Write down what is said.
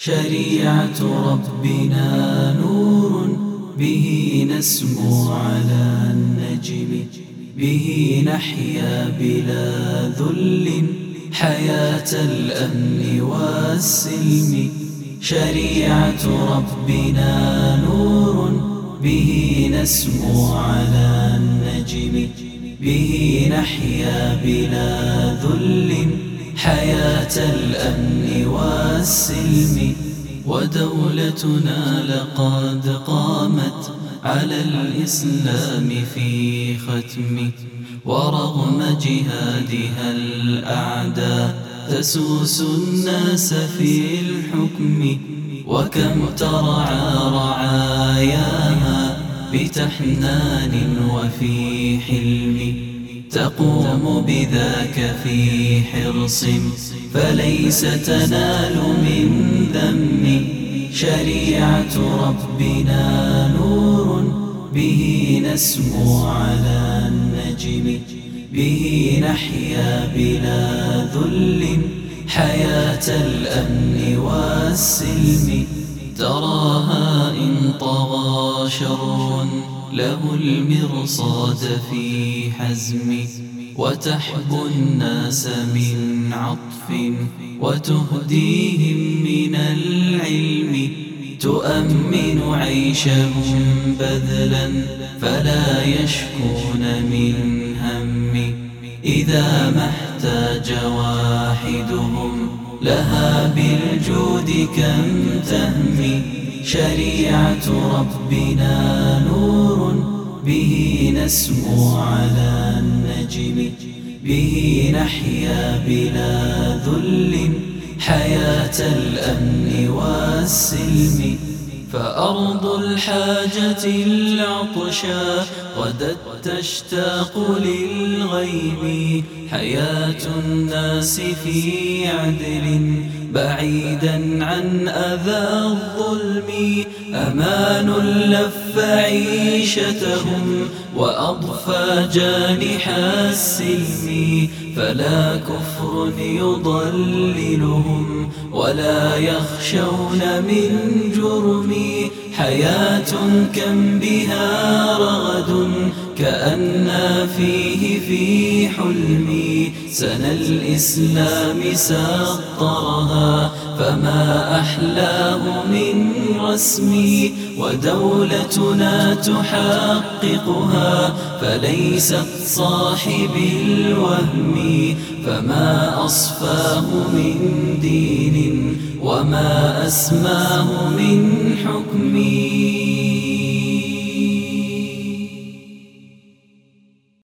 شريعة ربنا نور به نسمو على النجم به نحيا بلا ذل حياة الأمن والسلم. شريعة ربنا نور به نسمو على النجم به نحيا بلا ذل. حياة الأمن والسلم ودولتنا لقد قامت على الإسلام في ختم ورغم جهادها الأعداء تسوس الناس في الحكم وكم ترعى رعاياها بتحنان وفي حلم تقوم بذاك في حرص فليس تنال من ذم. شريعة ربنا نور به نسمو على النجم به نحيا بلا ذل. حياة الأمن والسلم تراها إن طغى شر. له المرصاد في حزم وتحب الناس من عطف وتهديهم من العلم تؤمن عيشهم بذلا فلا يشكون من هم إذا ما احتاج واحدهم. لها بالجود كم تهمي شريعة ربنا نور به نسمو على النجم به نحيا بلا ذل حياة الأمن والسلم. فأرض الحاجة العطشا غدت تشتاق للغيب حياة الناس في عدل. بعيدا عن أذى الظلم أمان لف عيشتهم وأضفى جانح السلم. فلا كفر يضللهم ولا يخشون من جرم. حياة كم بها رغد كأن فيه في حلمي سنى الإسلام سطرها فما أحلاه من رسمي ودولتنا تحققها فليست صاحب الوهم فما أصفاه من دين وما أسماه من حكم.